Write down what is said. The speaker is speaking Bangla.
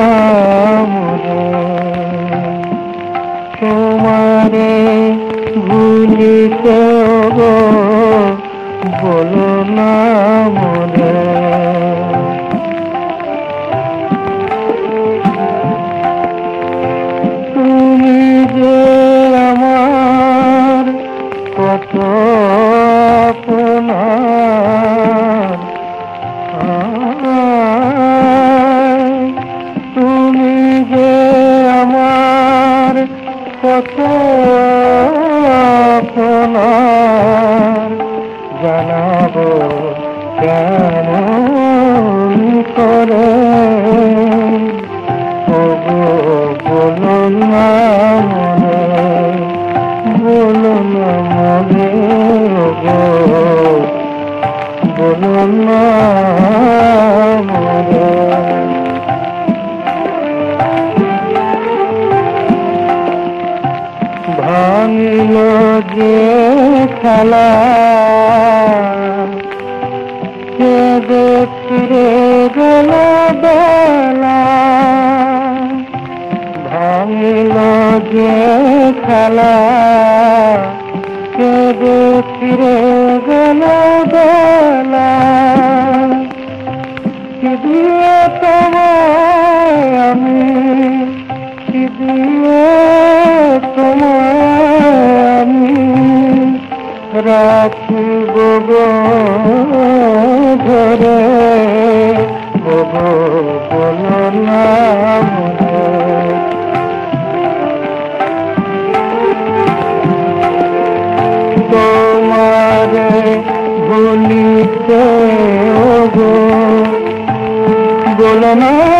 না তোমারে ভুলিতে গো বলো না আপনার জানাব কেমন করে ওগো বলো না মনে বলো মনে ওগো না মনে ভাঙিল যে খেলা। কেঁদে ফিরে গেল বেলা। ভাঙিল যে খেলা। গো ধরে বলো না তোমারে গো বলো না